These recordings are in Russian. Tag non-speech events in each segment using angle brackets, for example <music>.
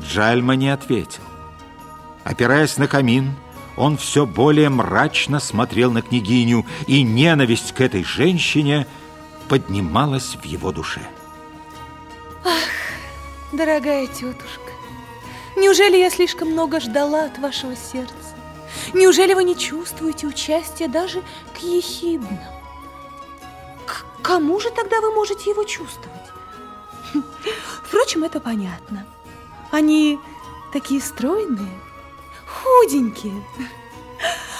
Джальма не ответил. Опираясь на камин, он все более мрачно смотрел на княгиню, и ненависть к этой женщине поднималась в его душе. Ах, дорогая тетушка, неужели я слишком много ждала от вашего сердца? Неужели вы не чувствуете участия даже к ехиднам? К кому же тогда вы можете его чувствовать? Впрочем, это понятно. Они такие стройные, худенькие.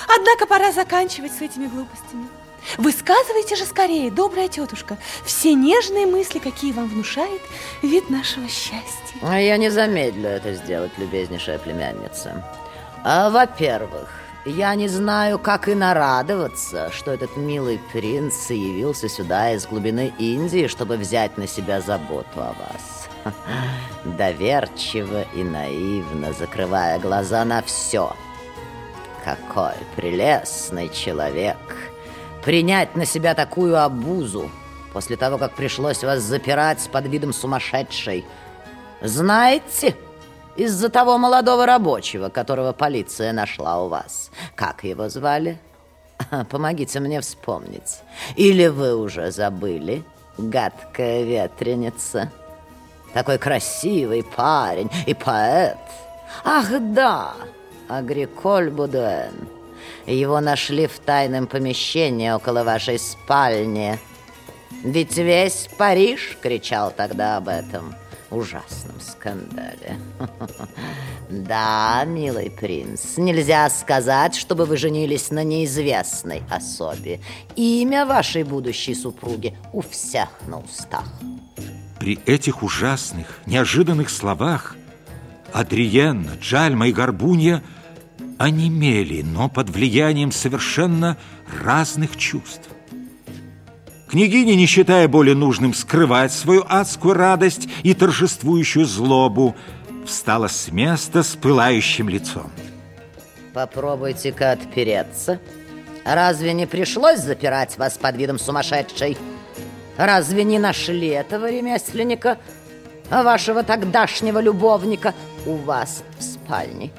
Однако пора заканчивать с этими глупостями. Высказывайте же скорее, добрая тетушка, все нежные мысли, какие вам внушает вид нашего счастья. А я не замедлю это сделать, любезнейшая племянница. А, Во-первых, я не знаю, как и нарадоваться, что этот милый принц явился сюда из глубины Индии, чтобы взять на себя заботу о вас. <laughs> Доверчиво и наивно, закрывая глаза на все. Какой прелестный человек! Принять на себя такую обузу после того, как пришлось вас запирать под видом сумасшедшей. Знаете из-за того молодого рабочего, которого полиция нашла у вас. Как его звали? <laughs> Помогите мне вспомнить. Или вы уже забыли, гадкая ветреница? Такой красивый парень и поэт. Ах, да, Агриколь Будуэн. Его нашли в тайном помещении около вашей спальни. Ведь весь Париж кричал тогда об этом ужасном скандале. <laughs> Да, милый принц, нельзя сказать, чтобы вы женились на неизвестной особе. Имя вашей будущей супруги у всех на устах. При этих ужасных, неожиданных словах Адриенна, Джальма и Горбунья онемели, но под влиянием совершенно разных чувств. Княгиня, не считая более нужным скрывать свою адскую радость и торжествующую злобу, встала с места с пылающим лицом. Попробуйте-ка отпереться. Разве не пришлось запирать вас под видом сумасшедшей? Разве не нашли этого ремесленника, вашего тогдашнего любовника, у вас в спальне?